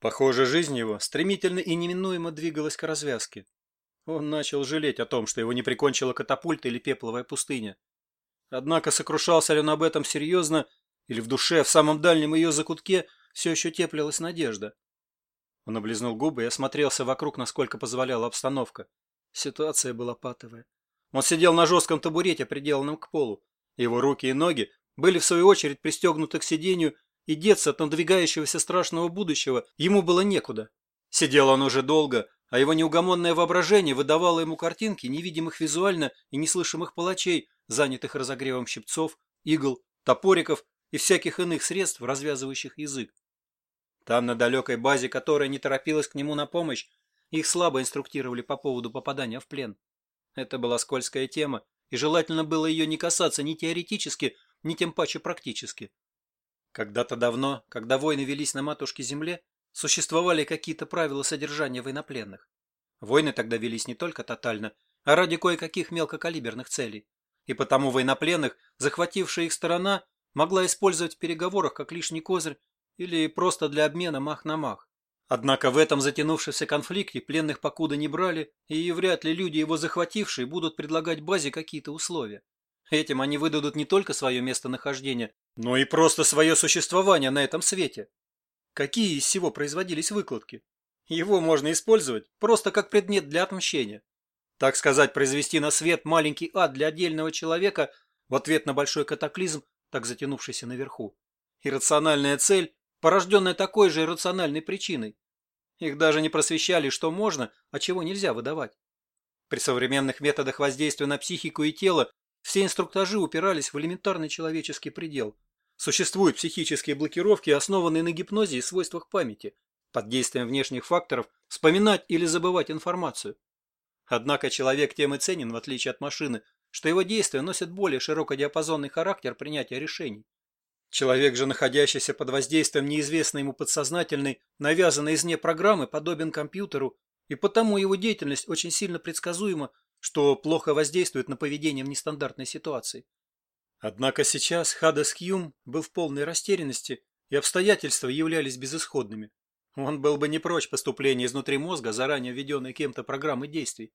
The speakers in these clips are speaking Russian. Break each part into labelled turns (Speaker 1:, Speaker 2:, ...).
Speaker 1: Похоже, жизнь его стремительно и неминуемо двигалась к развязке. Он начал жалеть о том, что его не прикончила катапульта или пепловая пустыня. Однако сокрушался ли он об этом серьезно, или в душе, в самом дальнем ее закутке, все еще теплилась надежда. Он облизнул губы и осмотрелся вокруг, насколько позволяла обстановка. Ситуация была патовая. Он сидел на жестком табурете, приделанном к полу. Его руки и ноги были, в свою очередь, пристегнуты к сиденью, и деться от надвигающегося страшного будущего ему было некуда. Сидел он уже долго, а его неугомонное воображение выдавало ему картинки невидимых визуально и неслышимых палачей, занятых разогревом щипцов, игл, топориков и всяких иных средств, развязывающих язык. Там, на далекой базе, которая не торопилась к нему на помощь, их слабо инструктировали по поводу попадания в плен. Это была скользкая тема, и желательно было ее не касаться ни теоретически, ни тем паче практически. Когда-то давно, когда войны велись на матушке земле, существовали какие-то правила содержания военнопленных. Войны тогда велись не только тотально, а ради кое-каких мелкокалиберных целей. И потому военнопленных, захватившая их сторона, могла использовать в переговорах как лишний козырь или просто для обмена мах на мах. Однако в этом затянувшемся конфликте пленных покуда не брали, и вряд ли люди, его захватившие, будут предлагать базе какие-то условия. Этим они выдадут не только свое местонахождение, но и просто свое существование на этом свете. Какие из всего производились выкладки? Его можно использовать просто как предмет для отмщения. Так сказать, произвести на свет маленький ад для отдельного человека в ответ на большой катаклизм, так затянувшийся наверху. Иррациональная цель, порожденная такой же иррациональной причиной. Их даже не просвещали, что можно, а чего нельзя выдавать. При современных методах воздействия на психику и тело все инструктажи упирались в элементарный человеческий предел. Существуют психические блокировки, основанные на гипнозе и свойствах памяти, под действием внешних факторов вспоминать или забывать информацию. Однако человек тем и ценен, в отличие от машины, что его действия носят более широкодиапазонный характер принятия решений. Человек же, находящийся под воздействием неизвестной ему подсознательной, навязанной извне программы, подобен компьютеру, и потому его деятельность очень сильно предсказуема что плохо воздействует на поведение в нестандартной ситуации. Однако сейчас Хадас Кьюм был в полной растерянности, и обстоятельства являлись безысходными. Он был бы не прочь поступления изнутри мозга заранее введенной кем-то программы действий.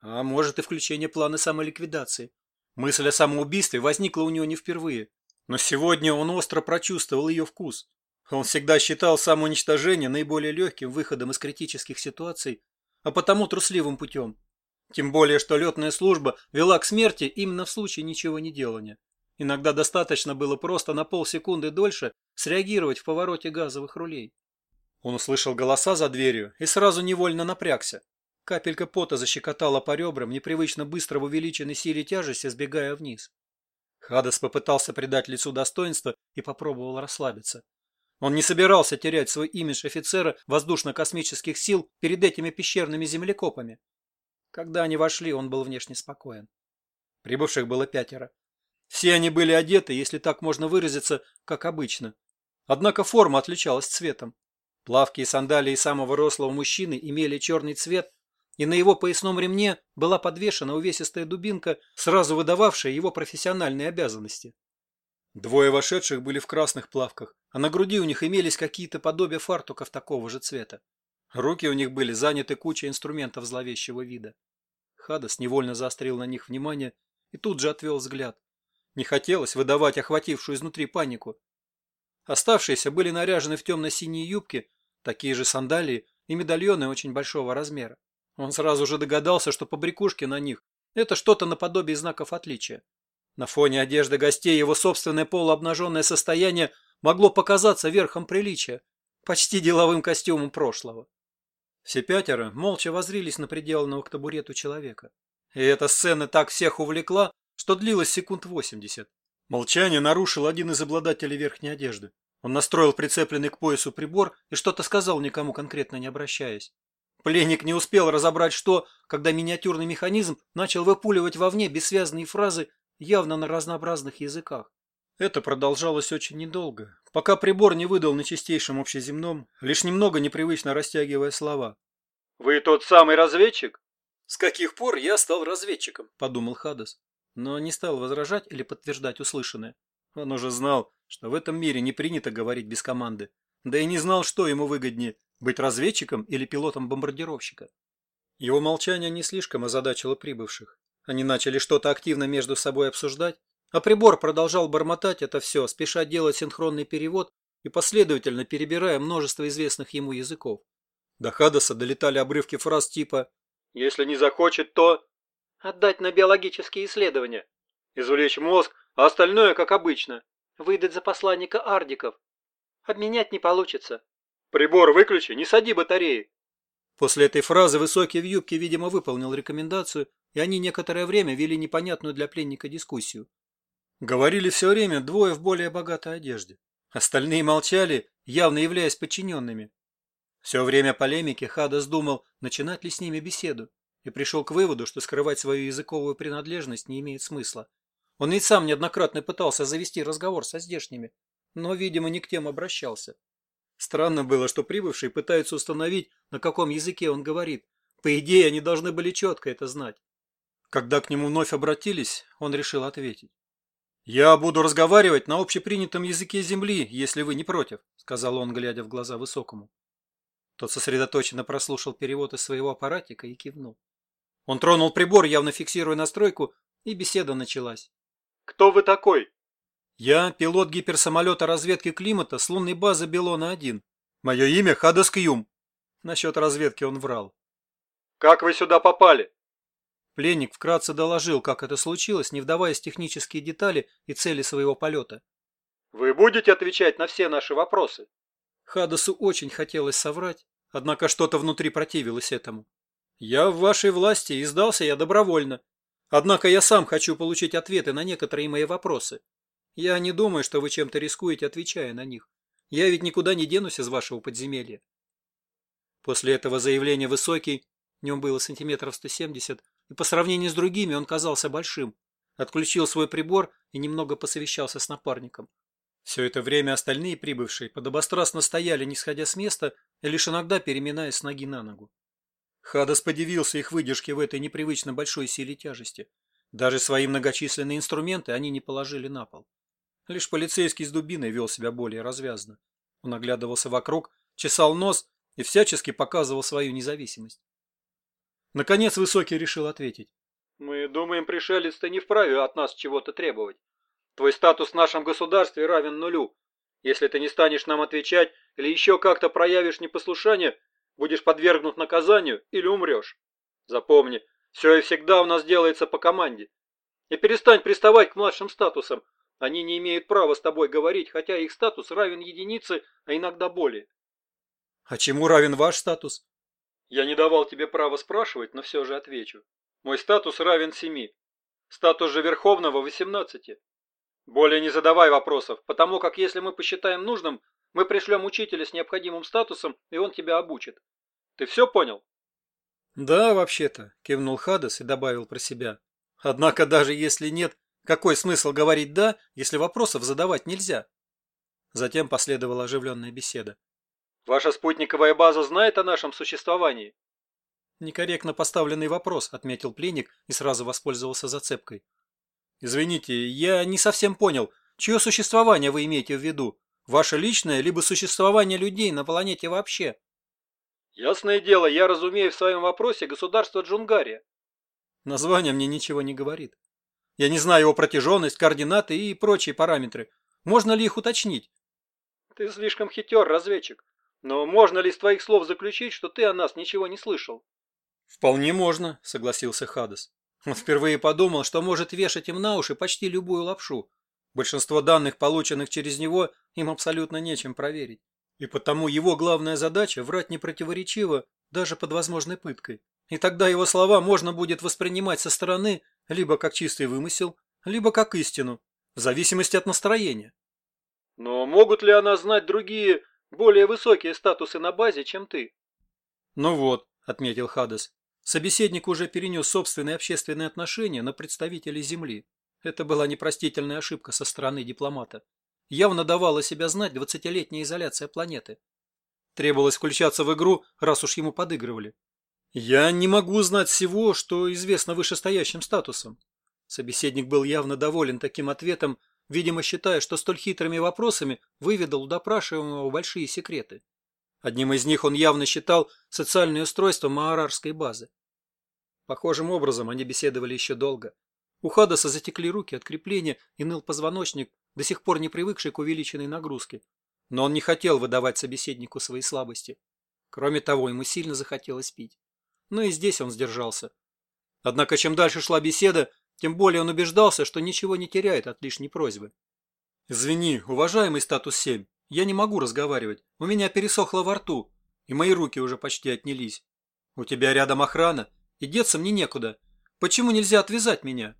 Speaker 1: А может и включение плана самоликвидации. Мысль о самоубийстве возникла у него не впервые. Но сегодня он остро прочувствовал ее вкус. Он всегда считал самоуничтожение наиболее легким выходом из критических ситуаций, а потому трусливым путем. Тем более, что летная служба вела к смерти именно в случае ничего не делания. Иногда достаточно было просто на полсекунды дольше среагировать в повороте газовых рулей. Он услышал голоса за дверью и сразу невольно напрягся. Капелька пота защекотала по ребрам, непривычно быстро в увеличенной силе тяжести, сбегая вниз. Хадас попытался придать лицу достоинство и попробовал расслабиться. Он не собирался терять свой имидж офицера воздушно-космических сил перед этими пещерными землекопами. Когда они вошли, он был внешне спокоен. Прибывших было пятеро. Все они были одеты, если так можно выразиться, как обычно. Однако форма отличалась цветом. Плавки и сандалии самого рослого мужчины имели черный цвет, и на его поясном ремне была подвешена увесистая дубинка, сразу выдававшая его профессиональные обязанности. Двое вошедших были в красных плавках, а на груди у них имелись какие-то подобия фартуков такого же цвета. Руки у них были заняты кучей инструментов зловещего вида. Хадас невольно заострил на них внимание и тут же отвел взгляд. Не хотелось выдавать охватившую изнутри панику. Оставшиеся были наряжены в темно-синие юбки, такие же сандалии и медальоны очень большого размера. Он сразу же догадался, что побрякушки на них – это что-то наподобие знаков отличия. На фоне одежды гостей его собственное полуобнаженное состояние могло показаться верхом приличия, почти деловым костюмом прошлого. Все пятеро молча возрились на приделанного к табурету человека. И эта сцена так всех увлекла, что длилась секунд восемьдесят. Молчание нарушил один из обладателей верхней одежды. Он настроил прицепленный к поясу прибор и что-то сказал, никому конкретно не обращаясь. Пленник не успел разобрать что, когда миниатюрный механизм начал выпуливать вовне бессвязные фразы явно на разнообразных языках. Это продолжалось очень недолго, пока прибор не выдал на чистейшем общеземном, лишь немного непривычно растягивая слова.
Speaker 2: «Вы тот самый разведчик?»
Speaker 1: «С каких пор я стал разведчиком?» – подумал Хадас, но не стал возражать или подтверждать услышанное. Он уже знал, что в этом мире не принято говорить без команды, да и не знал, что ему выгоднее – Быть разведчиком или пилотом бомбардировщика? Его молчание не слишком озадачило прибывших. Они начали что-то активно между собой обсуждать, а прибор продолжал бормотать это все, спеша делать синхронный перевод и последовательно перебирая множество известных ему языков. До Хадаса долетали обрывки фраз типа
Speaker 2: «Если не захочет, то...»
Speaker 3: «Отдать на биологические исследования».
Speaker 2: «Извлечь мозг, а остальное как обычно».
Speaker 3: «Выдать за посланника Ардиков». «Обменять не получится».
Speaker 2: «Прибор выключи, не сади батареи».
Speaker 1: После этой фразы высокий в юбке, видимо, выполнил рекомендацию, и они некоторое время вели непонятную для пленника дискуссию. Говорили все время двое в более богатой одежде. Остальные молчали, явно являясь подчиненными. Все время полемики Хадас думал, начинать ли с ними беседу, и пришел к выводу, что скрывать свою языковую принадлежность не имеет смысла. Он и сам неоднократно пытался завести разговор со здешними, но, видимо, не к тем обращался. Странно было, что прибывшие пытаются установить, на каком языке он говорит. По идее, они должны были четко это знать. Когда к нему вновь обратились, он решил ответить. «Я буду разговаривать на общепринятом языке Земли, если вы не против», сказал он, глядя в глаза Высокому. Тот сосредоточенно прослушал перевод из своего аппаратика и кивнул. Он тронул прибор, явно фиксируя настройку, и беседа началась.
Speaker 2: «Кто вы такой?»
Speaker 1: «Я пилот гиперсамолета разведки климата с лунной базы Белона-1. Мое имя Хадас Кьюм». Насчет разведки он врал.
Speaker 2: «Как вы сюда попали?»
Speaker 1: Пленник вкратце доложил, как это случилось, не вдаваясь в технические детали и цели своего полета.
Speaker 2: «Вы будете отвечать на все наши вопросы?»
Speaker 1: Хадасу очень хотелось соврать, однако что-то внутри противилось этому. «Я в вашей власти, и сдался я добровольно. Однако я сам хочу получить ответы на некоторые мои вопросы. Я не думаю, что вы чем-то рискуете, отвечая на них. Я ведь никуда не денусь из вашего подземелья». После этого заявления высокий, в нем было сантиметров 170, и по сравнению с другими он казался большим. Отключил свой прибор и немного посовещался с напарником. Все это время остальные прибывшие подобострастно стояли, не сходя с места, и лишь иногда переминаясь с ноги на ногу. Хадас подивился их выдержке в этой непривычно большой силе тяжести. Даже свои многочисленные инструменты они не положили на пол. Лишь полицейский с дубиной вел себя более развязно. Он оглядывался вокруг, чесал нос и всячески показывал свою независимость. Наконец Высокий решил ответить.
Speaker 2: «Мы думаем, пришелец, ты не вправе от нас чего-то требовать. Твой статус в нашем государстве равен нулю. Если ты не станешь нам отвечать или еще как-то проявишь непослушание, будешь подвергнут наказанию или умрешь. Запомни, все и всегда у нас делается по команде. И перестань приставать к младшим статусам. Они не имеют права с тобой говорить, хотя их статус равен единице, а иногда более.
Speaker 1: А чему равен ваш статус?
Speaker 2: Я не давал тебе права спрашивать, но все же отвечу. Мой статус равен семи. Статус же Верховного – восемнадцати. Более не задавай вопросов, потому как если мы посчитаем нужным, мы пришлем учителя с необходимым статусом, и он тебя обучит. Ты все понял?
Speaker 1: Да, вообще-то, кивнул Хадас и добавил про себя. Однако даже если нет, какой смысл говорить «да», если вопросов задавать нельзя? Затем последовала оживленная беседа.
Speaker 2: Ваша спутниковая база знает о нашем существовании?
Speaker 1: Некорректно поставленный вопрос, отметил пленник и сразу воспользовался зацепкой. Извините, я не совсем понял, чье существование вы имеете в виду? Ваше личное, либо существование людей на планете вообще?
Speaker 2: Ясное дело, я разумею в своем вопросе государство Джунгария.
Speaker 1: Название мне ничего не говорит. Я не знаю его протяженность, координаты и прочие параметры. Можно ли их уточнить?
Speaker 2: Ты слишком хитер, разведчик. Но можно ли из твоих слов заключить, что ты о нас ничего не слышал?
Speaker 1: Вполне можно, согласился Хадас. Он впервые подумал, что может вешать им на уши почти любую лапшу. Большинство данных, полученных через него, им абсолютно нечем проверить. И потому его главная задача – врать непротиворечиво, даже под возможной пыткой. И тогда его слова можно будет воспринимать со стороны либо как чистый вымысел, либо как истину, в зависимости от настроения.
Speaker 2: Но могут ли она знать другие, более высокие статусы на базе, чем ты?
Speaker 1: Ну вот, отметил Хадес, Собеседник уже перенес собственные общественные отношения на представителей Земли. Это была непростительная ошибка со стороны дипломата. Явно давала себя знать двадцатилетняя изоляция планеты. Требовалось включаться в игру, раз уж ему подыгрывали. «Я не могу знать всего, что известно вышестоящим статусом». Собеседник был явно доволен таким ответом, видимо считая, что столь хитрыми вопросами выведал у допрашиваемого большие секреты. Одним из них он явно считал социальное устройство Маарарской базы. Похожим образом они беседовали еще долго. У Хадаса затекли руки от крепления и ныл позвоночник, до сих пор не привыкший к увеличенной нагрузке. Но он не хотел выдавать собеседнику свои слабости. Кроме того, ему сильно захотелось пить. Но и здесь он сдержался. Однако, чем дальше шла беседа, тем более он убеждался, что ничего не теряет от лишней просьбы. «Извини, уважаемый статус-7, я не могу разговаривать. У меня пересохло во рту, и мои руки уже почти отнялись. У тебя рядом охрана, и деться мне некуда. Почему нельзя отвязать меня?»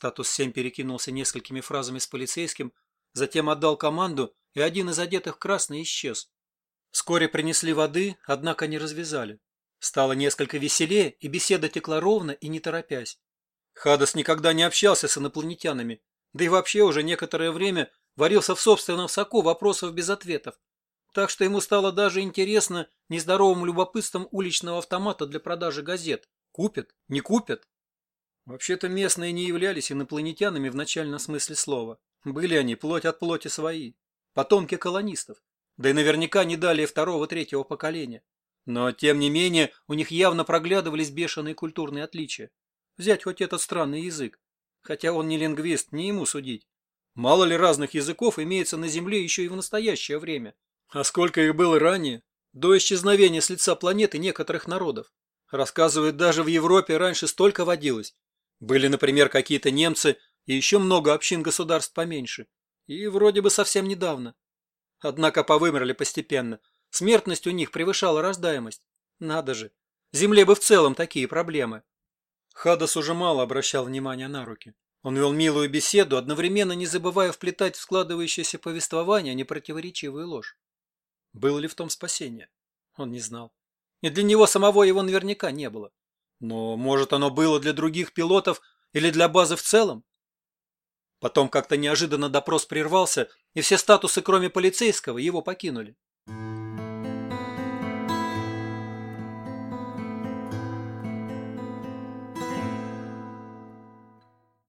Speaker 1: Статус-7 перекинулся несколькими фразами с полицейским, затем отдал команду, и один из одетых красный исчез. Вскоре принесли воды, однако не развязали. Стало несколько веселее, и беседа текла ровно и не торопясь. Хадас никогда не общался с инопланетянами, да и вообще уже некоторое время варился в собственном соку вопросов без ответов. Так что ему стало даже интересно нездоровым любопытством уличного автомата для продажи газет. Купят? Не купят? Вообще-то местные не являлись инопланетянами в начальном смысле слова. Были они плоть от плоти свои, потомки колонистов, да и наверняка не далее второго-третьего поколения. Но, тем не менее, у них явно проглядывались бешеные культурные отличия. Взять хоть этот странный язык. Хотя он не лингвист, не ему судить. Мало ли разных языков имеется на Земле еще и в настоящее время. А сколько их было ранее? До исчезновения с лица планеты некоторых народов. Рассказывают, даже в Европе раньше столько водилось. Были, например, какие-то немцы и еще много общин государств поменьше. И вроде бы совсем недавно. Однако повымерли постепенно. Смертность у них превышала рождаемость. Надо же. Земле бы в целом такие проблемы. Хадас уже мало обращал внимания на руки. Он вел милую беседу, одновременно не забывая вплетать в складывающееся повествование непротиворечивую ложь. Было ли в том спасение? Он не знал. И для него самого его наверняка не было. Но, может, оно было для других пилотов или для базы в целом? Потом как-то неожиданно допрос прервался, и все статусы, кроме полицейского, его покинули.